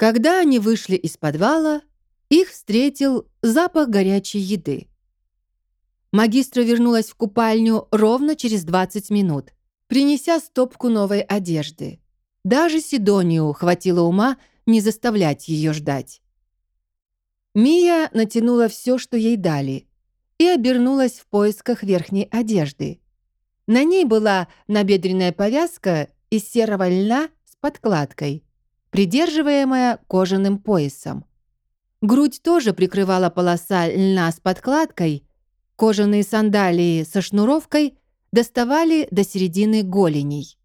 Когда они вышли из подвала, их встретил запах горячей еды. Магистра вернулась в купальню ровно через 20 минут, принеся стопку новой одежды. Даже Сидонию хватило ума не заставлять ее ждать. Мия натянула все, что ей дали, и обернулась в поисках верхней одежды. На ней была набедренная повязка из серого льна с подкладкой, придерживаемая кожаным поясом. Грудь тоже прикрывала полоса льна с подкладкой, кожаные сандалии со шнуровкой доставали до середины голеней.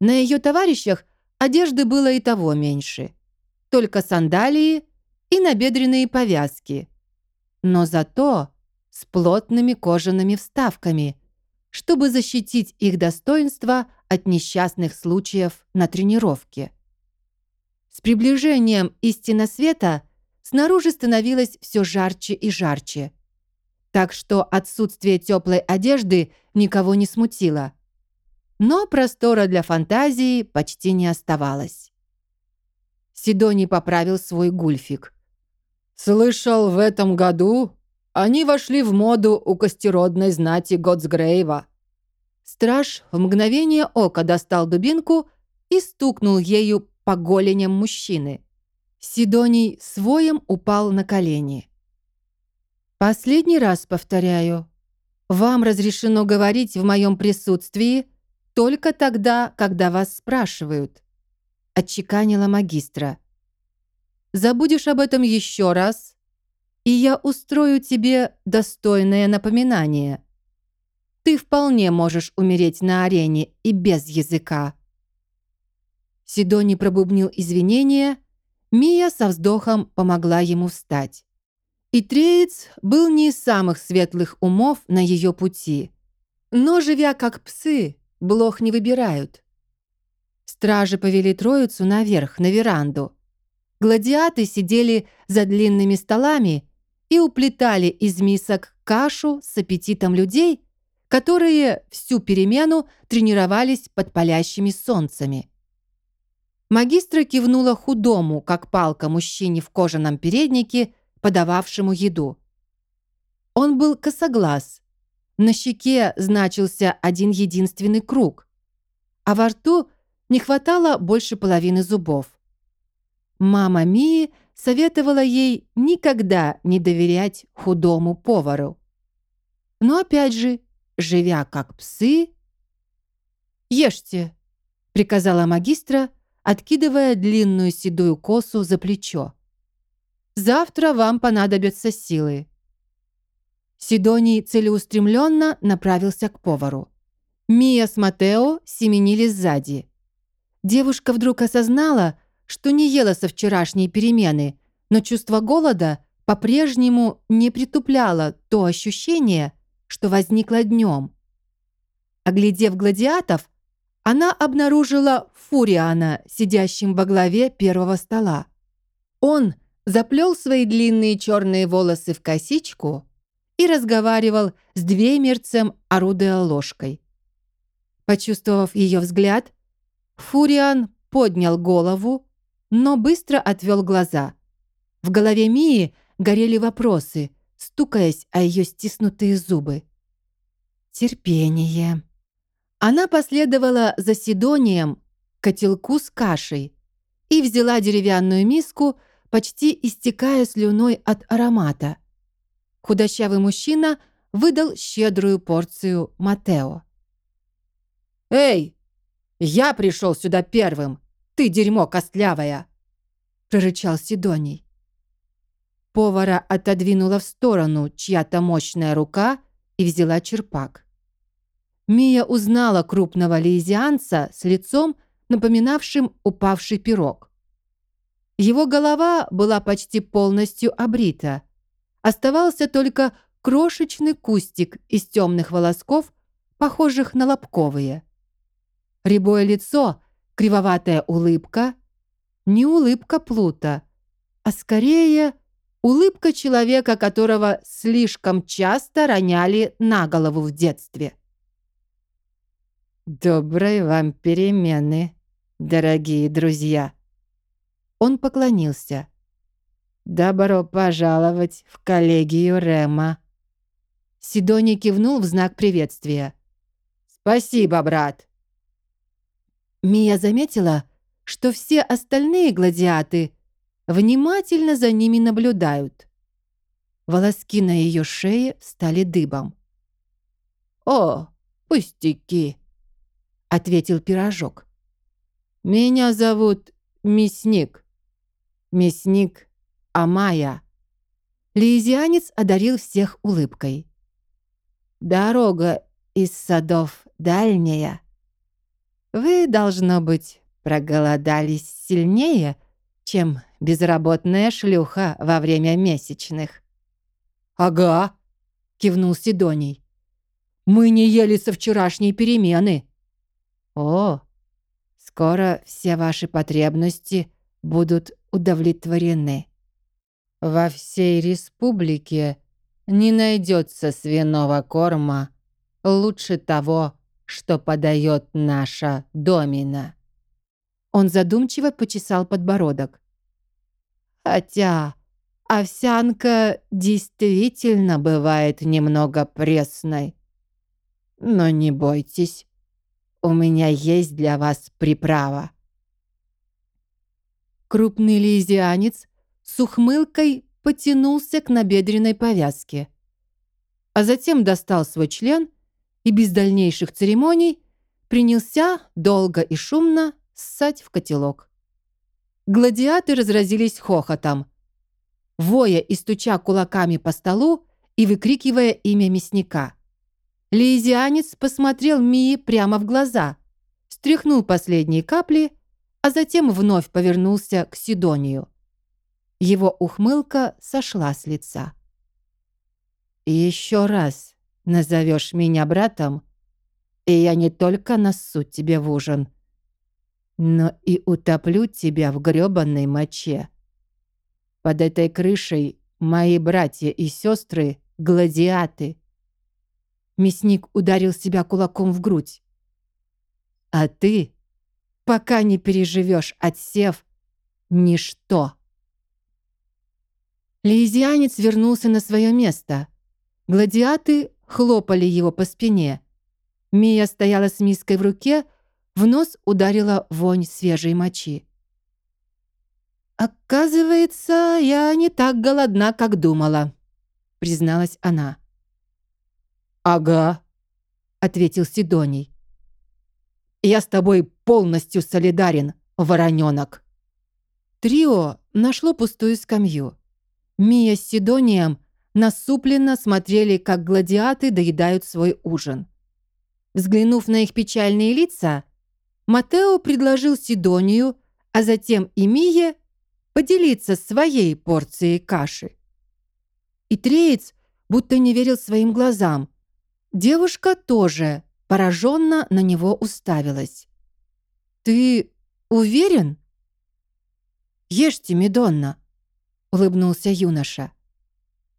На ее товарищах одежды было и того меньше. Только сандалии и набедренные повязки. Но зато с плотными кожаными вставками, чтобы защитить их достоинство от несчастных случаев на тренировке. С приближением истины света снаружи становилось все жарче и жарче. Так что отсутствие теплой одежды никого не смутило. Но простора для фантазии почти не оставалось. Сидоний поправил свой гульфик. «Слышал, в этом году они вошли в моду у костеродной знати Готсгрейва». Страж в мгновение ока достал дубинку и стукнул ею по голеням мужчины. Сидоний своем упал на колени. «Последний раз повторяю. Вам разрешено говорить в моем присутствии только тогда, когда вас спрашивают», отчеканила магистра. Забудешь об этом еще раз, и я устрою тебе достойное напоминание. Ты вполне можешь умереть на арене и без языка». Сидони пробубнил извинения, Мия со вздохом помогла ему встать. И Треец был не из самых светлых умов на ее пути. Но, живя как псы, блох не выбирают. Стражи повели троицу наверх, на веранду. Гладиаты сидели за длинными столами и уплетали из мисок кашу с аппетитом людей, которые всю перемену тренировались под палящими солнцами. Магистра кивнула худому, как палка, мужчине в кожаном переднике, подававшему еду. Он был косоглаз. На щеке значился один единственный круг, а во рту не хватало больше половины зубов. Мама Мии советовала ей никогда не доверять худому повару. Но опять же, живя как псы... «Ешьте», — приказала магистра, откидывая длинную седую косу за плечо. «Завтра вам понадобятся силы». Сидоний целеустремленно направился к повару. Мия с Матео семенили сзади. Девушка вдруг осознала, что не ела со вчерашней перемены, но чувство голода по-прежнему не притупляло то ощущение, что возникло днем. Оглядев гладиатов, она обнаружила Фуриана, сидящим во главе первого стола. Он заплел свои длинные черные волосы в косичку и разговаривал с двеймерцем, орудуя ложкой. Почувствовав ее взгляд, Фуриан поднял голову, но быстро отвел глаза. В голове Мии горели вопросы, стукаясь о ее стиснутые зубы. Терпение. Она последовала за Сидонием к котелку с кашей и взяла деревянную миску, почти истекая слюной от аромата. Худощавый мужчина выдал щедрую порцию Матео. «Эй, я пришел сюда первым!» «Ты дерьмо костлявая!» — прорычал Сидоний. Повара отодвинула в сторону чья-то мощная рука и взяла черпак. Мия узнала крупного лизианца с лицом, напоминавшим упавший пирог. Его голова была почти полностью обрита. Оставался только крошечный кустик из темных волосков, похожих на лобковые. Рябое лицо Кривоватая улыбка — не улыбка Плута, а скорее улыбка человека, которого слишком часто роняли на голову в детстве. «Доброй вам перемены, дорогие друзья!» он поклонился. «Добро пожаловать в коллегию Рема». Сидоний кивнул в знак приветствия. «Спасибо, брат». Мия заметила, что все остальные гладиаты внимательно за ними наблюдают. Волоски на ее шее стали дыбом. «О, пустяки!» — ответил пирожок. «Меня зовут Мясник. Мясник Амая». Лизианец одарил всех улыбкой. «Дорога из садов дальняя. Вы, должно быть, проголодались сильнее, чем безработная шлюха во время месячных». «Ага», — кивнул Сидоний. «Мы не ели со вчерашней перемены». «О, скоро все ваши потребности будут удовлетворены. Во всей республике не найдется свиного корма лучше того, что подает наша домина». Он задумчиво почесал подбородок. «Хотя овсянка действительно бывает немного пресной. Но не бойтесь, у меня есть для вас приправа». Крупный лизианец с ухмылкой потянулся к набедренной повязке, а затем достал свой член и без дальнейших церемоний принялся долго и шумно ссать в котелок. Гладиаты разразились хохотом, воя и стуча кулаками по столу и выкрикивая имя мясника. Лизианец посмотрел Мии прямо в глаза, стряхнул последние капли, а затем вновь повернулся к Сидонию. Его ухмылка сошла с лица. «Еще раз назовешь меня братом, и я не только насу тебе в ужин, но и утоплю тебя в грёбаной моче. Под этой крышей мои братья и сестры — гладиаты». Мясник ударил себя кулаком в грудь. «А ты, пока не переживешь отсев, ничто». Лизианец вернулся на свое место. Гладиаты хлопали его по спине. Мия стояла с миской в руке, в нос ударила вонь свежей мочи. «Оказывается, я не так голодна, как думала», — призналась она. «Ага», — ответил Сидоний. «Я с тобой полностью солидарен, вороненок». Трио нашло пустую скамью. Мия с Сидонием насупленно смотрели, как гладиаты доедают свой ужин. Взглянув на их печальные лица, Матео предложил Сидонию, а затем и Мие поделиться своей порцией каши. И Треец будто не верил своим глазам. Девушка тоже пораженно на него уставилась. «Ты уверен?» «Ешьте, Медонна», — улыбнулся юноша.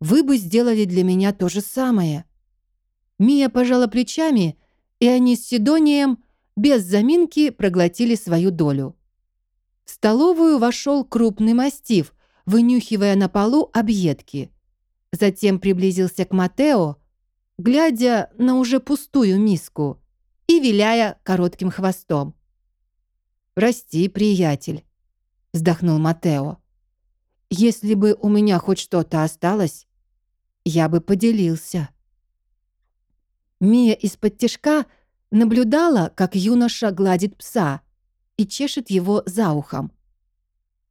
«Вы бы сделали для меня то же самое». Мия пожала плечами, и они с Сидонием без заминки проглотили свою долю. В столовую вошел крупный мастиф, вынюхивая на полу объедки. Затем приблизился к Матео, глядя на уже пустую миску и виляя коротким хвостом. «Прости, приятель», — вздохнул Матео. «Если бы у меня хоть что-то осталось, я бы поделился». Мия из-под тишка наблюдала, как юноша гладит пса и чешет его за ухом.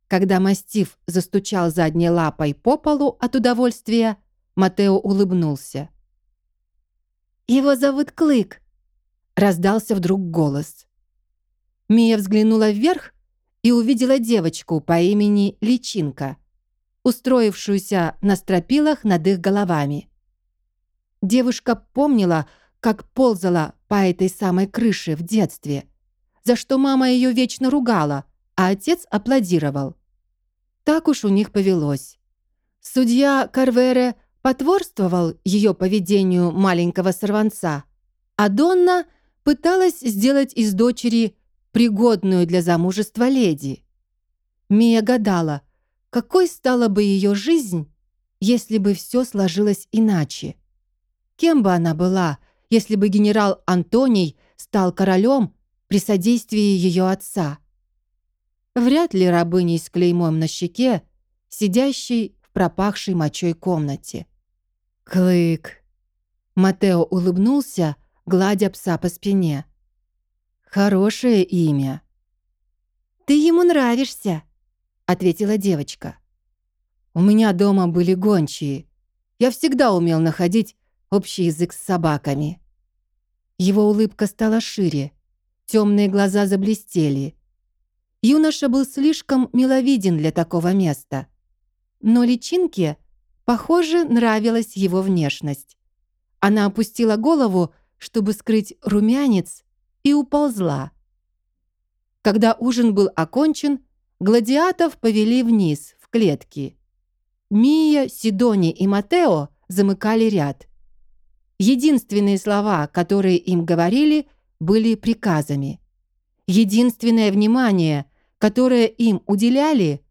Когда мастиф застучал задней лапой по полу от удовольствия, Матео улыбнулся. «Его зовут Клык», — раздался вдруг голос. Мия взглянула вверх и увидела девочку по имени Личинка, устроившуюся на стропилах над их головами. Девушка помнила, как ползала по этой самой крыше в детстве, за что мама ее вечно ругала, а отец аплодировал. Так уж у них повелось. Судья Карвере потворствовал ее поведению маленького сорванца, а Донна пыталась сделать из дочери пригодную для замужества леди. Мия гадала, какой стала бы ее жизнь, если бы все сложилось иначе. Кем бы она была, если бы генерал Антоний стал королем при содействии ее отца? Вряд ли рабыней с клеймом на щеке, сидящей в пропахшей мочой комнате. «Клык!» Матео улыбнулся, гладя пса по спине. «Хорошее имя». «Ты ему нравишься», — ответила девочка. «У меня дома были гончие. Я всегда умел находить общий язык с собаками». Его улыбка стала шире. Темные глаза заблестели. Юноша был слишком миловиден для такого места. Но личинке, похоже, нравилась его внешность. Она опустила голову, чтобы скрыть румянец, и уползла. Когда ужин был окончен, гладиатов повели вниз, в клетки. Мия, Сидони и Матео замыкали ряд. Единственные слова, которые им говорили, были приказами. Единственное внимание, которое им уделяли,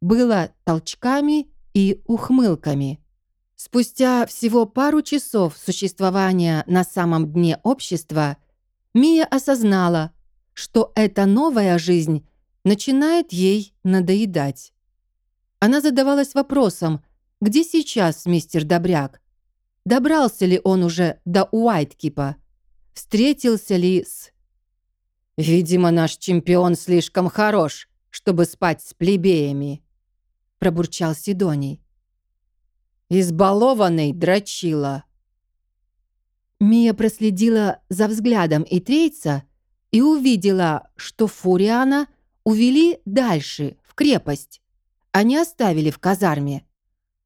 было толчками и ухмылками. Спустя всего пару часов существования на самом дне общества – Мия осознала, что эта новая жизнь начинает ей надоедать. Она задавалась вопросом, где сейчас мистер Добряк? Добрался ли он уже до Уайткипа? Встретился ли с... «Видимо, наш чемпион слишком хорош, чтобы спать с плебеями», пробурчал Сидоний. «Избалованный дрочила», Мия проследила за взглядом и трейца и увидела, что Фуриана увели дальше, в крепость, а не оставили в казарме.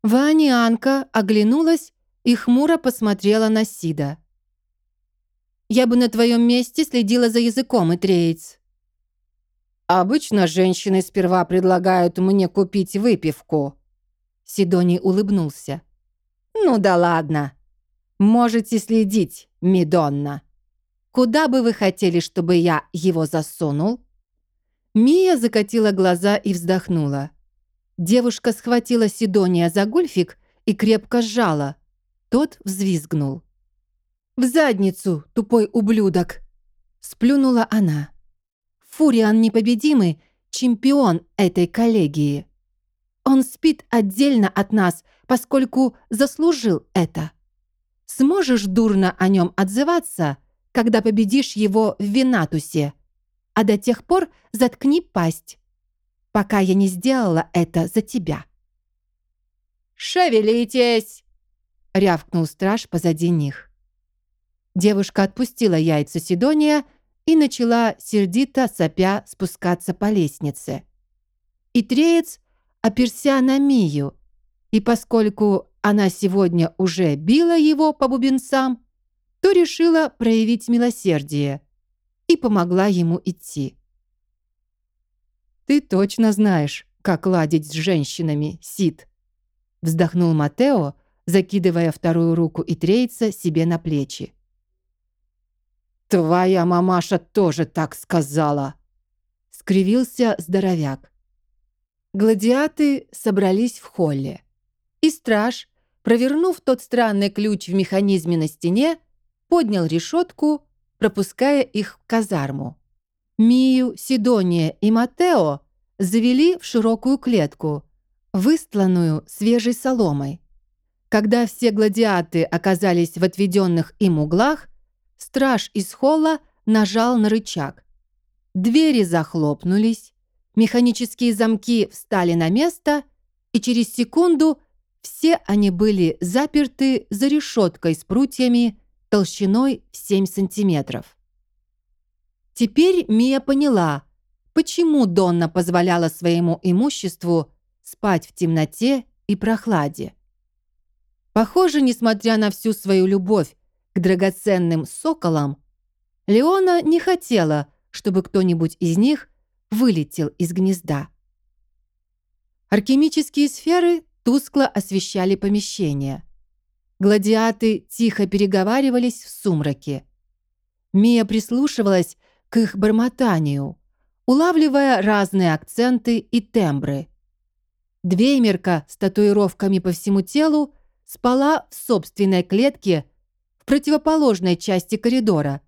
Ванианка оглянулась и хмуро посмотрела на Сида. «Я бы на твоем месте следила за языком, и троиц». «Обычно женщины сперва предлагают мне купить выпивку». Сидоний улыбнулся. «Ну да ладно. Можете следить, Мидонна. Куда бы вы хотели, чтобы я его засунул?» Мия закатила глаза и вздохнула. Девушка схватила Сидония за гульфик и крепко сжала. Тот взвизгнул. «В задницу, тупой ублюдок!» Сплюнула она. «Фуриан непобедимый, чемпион этой коллегии. Он спит отдельно от нас, поскольку заслужил это. Сможешь дурно о нем отзываться, когда победишь его в Винатусе, а до тех пор заткни пасть, пока я не сделала это за тебя». «Шевелитесь!» — рявкнул страж позади них. Девушка отпустила яйца Сидония и начала, сердито сопя, спускаться по лестнице. И треец оперся на Мию, и поскольку она сегодня уже била его по бубенцам, то решила проявить милосердие и помогла ему идти. «Ты точно знаешь, как ладить с женщинами, Сид», вздохнул Матео, закидывая вторую руку и трейца себе на плечи. «Твоя мамаша тоже так сказала», — скривился здоровяк. Гладиаты собрались в холле, и страж провернув тот странный ключ в механизме на стене, поднял решетку, пропуская их в казарму. Мию, Сидония и Матео завели в широкую клетку, выстланную свежей соломой. Когда все гладиаты оказались в отведенных им углах, страж из холла нажал на рычаг. Двери захлопнулись, механические замки встали на место, и через секунду все они были заперты за решеткой с прутьями толщиной в 7 сантиметров. Теперь Мия поняла, почему Донна позволяла своему имуществу спать в темноте и прохладе. Похоже, несмотря на всю свою любовь к драгоценным соколам, Леона не хотела, чтобы кто-нибудь из них вылетел из гнезда. Алхимические сферы тускло освещали помещение. Гладиаты тихо переговаривались в сумраке. Мия прислушивалась к их бормотанию. улавливая разные акценты и тембры. Двеймерка с татуировками по всему телу спала в собственной клетке в противоположной части коридора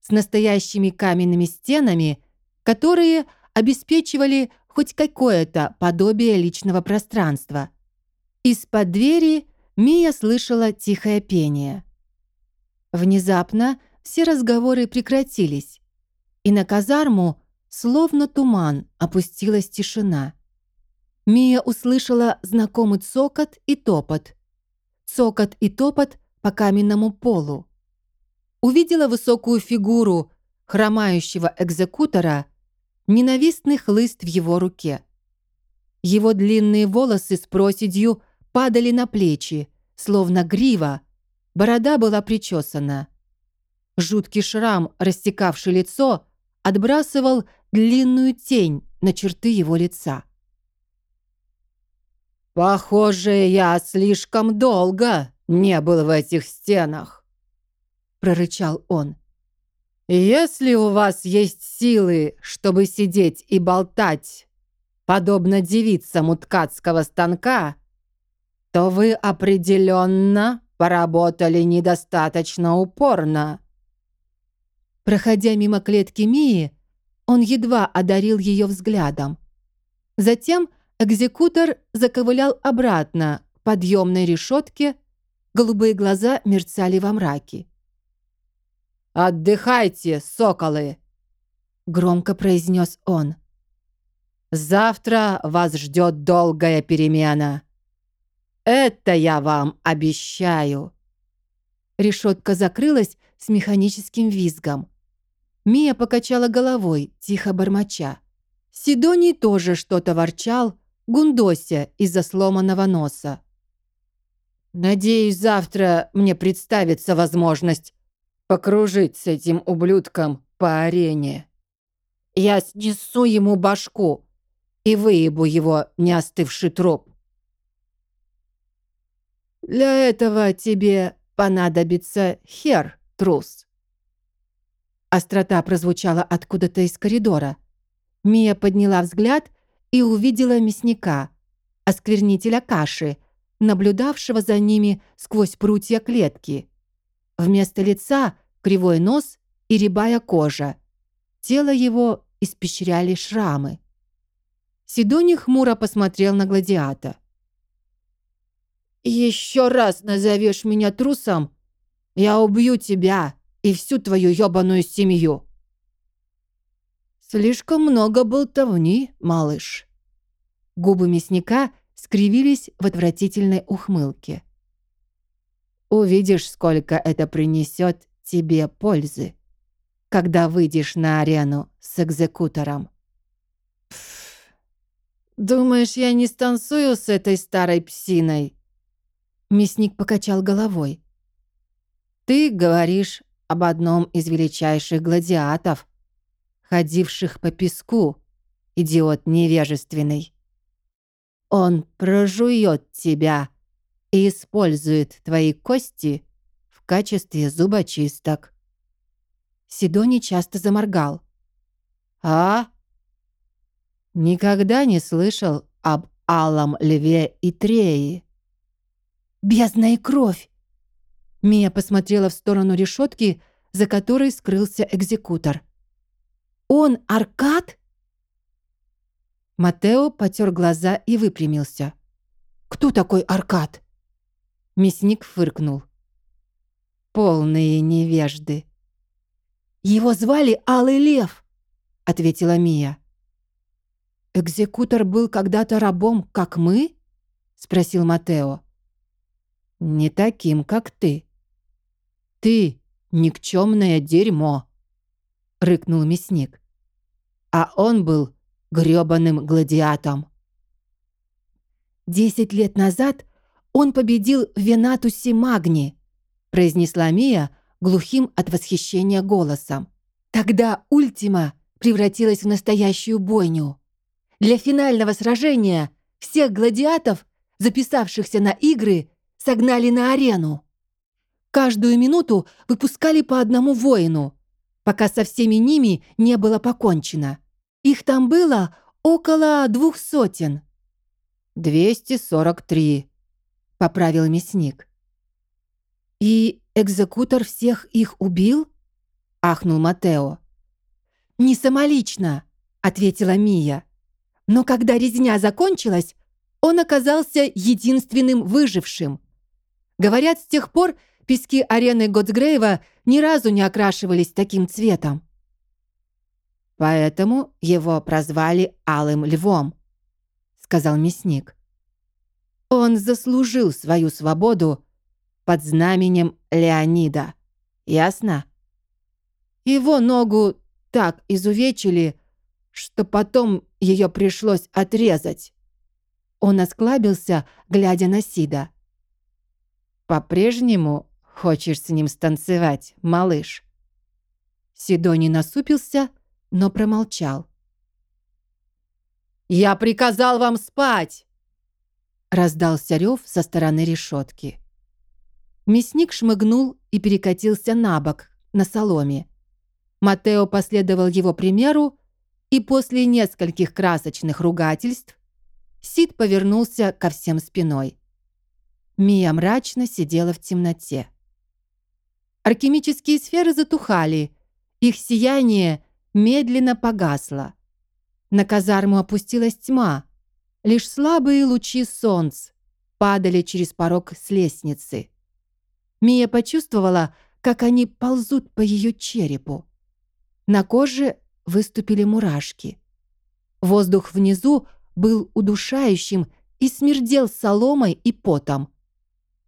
с настоящими каменными стенами, которые обеспечивали хоть какое-то подобие личного пространства. Из-под двери Мия слышала тихое пение. Внезапно все разговоры прекратились, и на казарму, словно туман, опустилась тишина. Мия услышала знакомый цокот и топот. Цокот и топот по каменному полу. Увидела высокую фигуру хромающего экзекутора, ненавистный хлыст в его руке. Его длинные волосы с проседью падали на плечи, словно грива, борода была причесана. Жуткий шрам, растекавший лицо, отбрасывал длинную тень на черты его лица. «Похоже, я слишком долго не был в этих стенах», — прорычал он. «Если у вас есть силы, чтобы сидеть и болтать, подобно девицам у ткацкого станка, то вы определенно поработали недостаточно упорно». Проходя мимо клетки Мии, он едва одарил ее взглядом. Затем Экзекутор заковылял обратно к подъемной решетке, голубые глаза мерцали во мраке. «Отдыхайте, соколы!» — громко произнес он. «Завтра вас ждет долгая перемена. Это я вам обещаю!» Решетка закрылась с механическим визгом. Мия покачала головой, тихо бормоча. Сидоний тоже что-то ворчал, Гундося из-за сломанного носа. «Надеюсь, завтра мне представится возможность покружить с этим ублюдком по арене. Я снесу ему башку и выебу его неостывший труп». «Для этого тебе понадобится хер, трус». Острота прозвучала откуда-то из коридора. Мия подняла взгляд и увидела мясника, осквернителя каши, наблюдавшего за ними сквозь прутья клетки. Вместо лица кривой нос и рябая кожа. Тело его испещряли шрамы. Сидони хмуро посмотрел на гладиата. «Еще раз назовешь меня трусом, я убью тебя и всю твою ёбаную семью!» «Слишком много болтовни, малыш». Губы мясника скривились в отвратительной ухмылке. «Увидишь, сколько это принесет тебе пользы, когда выйдешь на арену с экзекутором». «Думаешь, я не станцую с этой старой псиной?» Мясник покачал головой. «Ты говоришь об одном из величайших гладиатов, ходивших по песку, идиот невежественный. Он прожует тебя и использует твои кости в качестве зубочисток. Сидони часто заморгал. «А? Никогда не слышал об Алом Льве и Треи?» «Бездна и кровь!» Мия посмотрела в сторону решетки, за которой скрылся экзекутор. Он Аркад?» Матео потер глаза и выпрямился. «Кто такой Аркад?» Мясник фыркнул. «Полные невежды». «Его звали Алый Лев», — ответила Мия. «Экзекутор был когда-то рабом, как мы?» — спросил Матео. «Не таким, как ты». «Ты — никчемное дерьмо», — рыкнул мясник. «А он был грёбаным гладиатом». «Десять лет назад он победил в Венатусе Магни», произнесла Мия глухим от восхищения голосом. «Тогда Ультима превратилась в настоящую бойню. Для финального сражения всех гладиатов, записавшихся на игры, согнали на арену. Каждую минуту выпускали по одному воину, пока со всеми ними не было покончено. Их там было около двух сотен». «Двести сорок три», — поправил мясник. «И экзекутор всех их убил?» — ахнул Матео. «Не самолично», — ответила Мия. «Но когда резня закончилась, он оказался единственным выжившим. Говорят, с тех пор пески арены Готсгрейва ни разу не окрашивались таким цветом. «Поэтому его прозвали Алым Львом», — сказал мясник. «Он заслужил свою свободу под знаменем Леонида. Ясно?» Его ногу так изувечили, что потом ее пришлось отрезать. Он осклабился, глядя на Сида. «По-прежнему хочешь с ним станцевать, малыш?» Сидоний насупился, но промолчал. «Я приказал вам спать!» Раздался рев со стороны решетки. Мясник шмыгнул и перекатился на бок, на соломе. Матео последовал его примеру, и после нескольких красочных ругательств Сид повернулся ко всем спиной. Мия мрачно сидела в темноте. Алхимические сферы затухали, их сияние медленно погасло. На казарму опустилась тьма, лишь слабые лучи солнца падали через порог с лестницы. Мия почувствовала, как они ползут по ее черепу. На коже выступили мурашки. Воздух внизу был удушающим и смердел соломой и потом.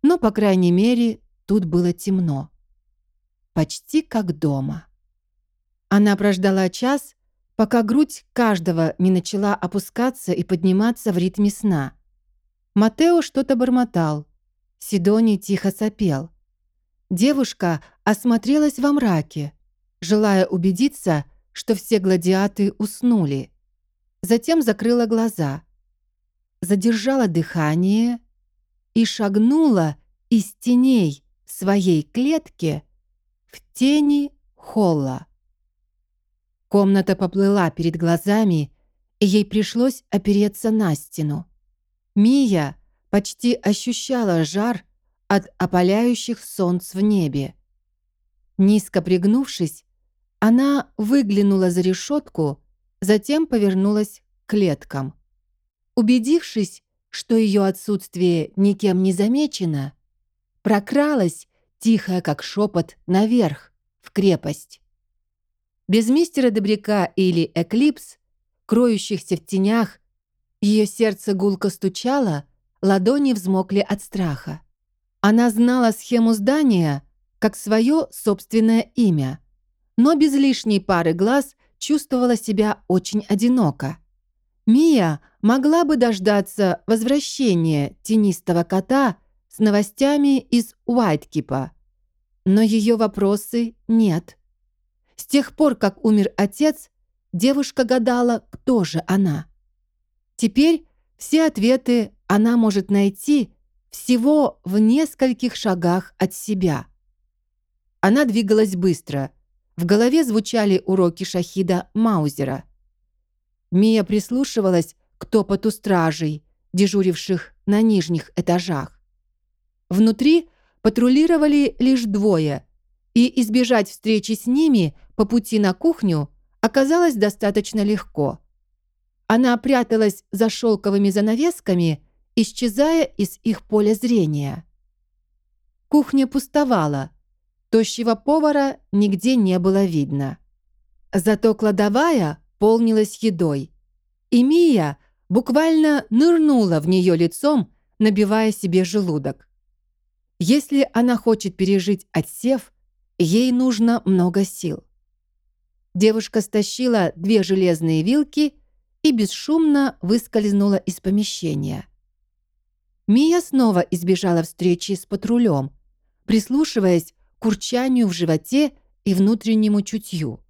Но, по крайней мере, тут было темно. Почти как дома. Она прождала час, пока грудь каждого не начала опускаться и подниматься в ритме сна. Матео что-то бормотал. Сидоний тихо сопел. Девушка осмотрелась во мраке, желая убедиться, что все гладиаты уснули. Затем закрыла глаза, задержала дыхание и шагнула из теней своей клетки в тени холла. Комната поплыла перед глазами, и ей пришлось опереться на стену. Мия почти ощущала жар от опаляющих солнц в небе. Низко пригнувшись, она выглянула за решетку, затем повернулась к клеткам. Убедившись, что ее отсутствие никем не замечено, прокралась, тихая как шепот, наверх, в крепость. Без мистера Добряка или Эклипс, кроющихся в тенях, ее сердце гулко стучало, ладони взмокли от страха. Она знала схему здания как свое собственное имя, но без лишней пары глаз чувствовала себя очень одиноко. Мия могла бы дождаться возвращения тенистого кота с новостями из Уайткипа, но ее вопросы нет. С тех пор, как умер отец, девушка гадала, кто же она. Теперь все ответы она может найти всего в нескольких шагах от себя. Она двигалась быстро. В голове звучали уроки шахида Маузера. Мия прислушивалась к топоту стражей, дежуривших на нижних этажах. Внутри патрулировали лишь двое, и избежать встречи с ними по пути на кухню оказалось достаточно легко. Она пряталась за шелковыми занавесками, исчезая из их поля зрения. Кухня пустовала. Тощего повара нигде не было видно. Зато кладовая полнилась едой. И Мия буквально нырнула в нее лицом, набивая себе желудок. Если она хочет пережить отсев, ей нужно много сил. Девушка стащила две железные вилки и бесшумно выскользнула из помещения. Мия снова избежала встречи с патрулем, прислушиваясь к урчанию в животе и внутреннему чутью.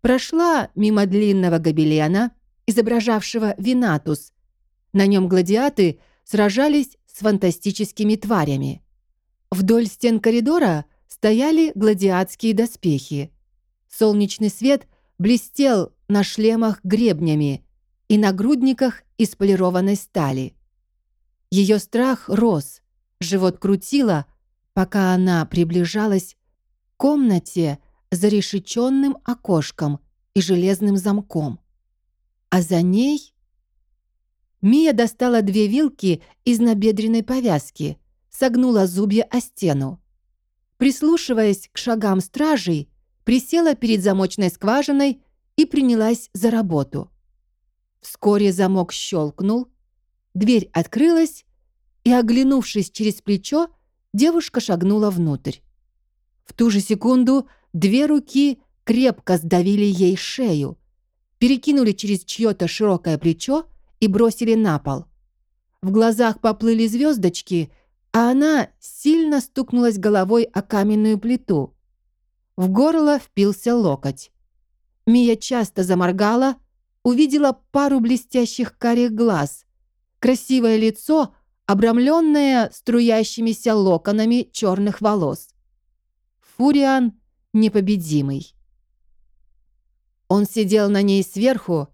Прошла мимо длинного гобелена, изображавшего Винатус. На нем гладиаты сражались с фантастическими тварями. Вдоль стен коридора стояли гладиатские доспехи. Солнечный свет блестел на шлемах гребнями и нагрудниках из полированной стали. Ее страх рос, живот крутило, пока она приближалась к комнате за решеченным окошком и железным замком. А за ней... Мия достала две вилки из набедренной повязки, согнула зубья о стену. Прислушиваясь к шагам стражей, присела перед замочной скважиной и принялась за работу. Вскоре замок щелкнул, дверь открылась, и, оглянувшись через плечо, девушка шагнула внутрь. В ту же секунду две руки крепко сдавили ей шею, перекинули через чье-то широкое плечо и бросили на пол. В глазах поплыли звездочки, а она сильно стукнулась головой о каменную плиту. В горло впился локоть. Мия часто заморгала, увидела пару блестящих карих глаз, красивое лицо, обрамленное струящимися локонами черных волос. Фуриан непобедимый. Он сидел на ней сверху,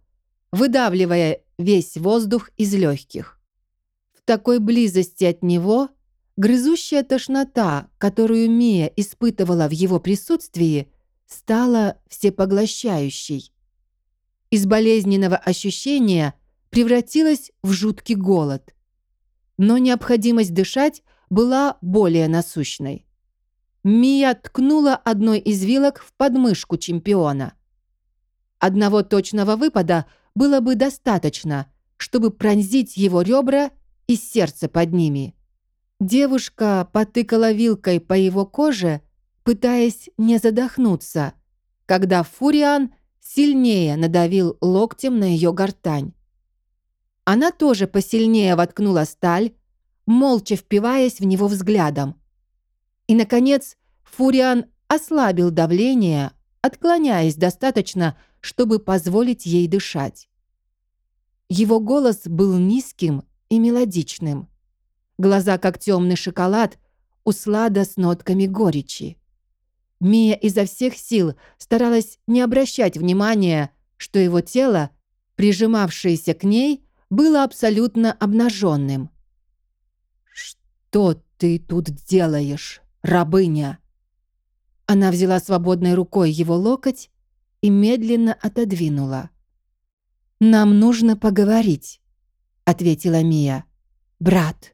выдавливая весь воздух из легких. В такой близости от него грызущая тошнота, которую Мия испытывала в его присутствии, стала всепоглощающей. Из болезненного ощущения превратилась в жуткий голод. Но необходимость дышать была более насущной. Мия ткнула одной из вилок в подмышку чемпиона. Одного точного выпада было бы достаточно, чтобы пронзить его ребра и сердце под ними. Девушка потыкала вилкой по его коже, пытаясь не задохнуться, когда Фуриан сильнее надавил локтем на ее гортань. Она тоже посильнее воткнула сталь, молча впиваясь в него взглядом. И, наконец, Фуриан ослабил давление, отклоняясь достаточно, чтобы позволить ей дышать. Его голос был низким и мелодичным. Глаза, как темный шоколад, услада с нотками горечи. Мия изо всех сил старалась не обращать внимания, что его тело, прижимавшееся к ней, было абсолютно обнаженным. «Что ты тут делаешь, рабыня?» Она взяла свободной рукой его локоть и медленно отодвинула. «Нам нужно поговорить», — ответила Мия. «Брат».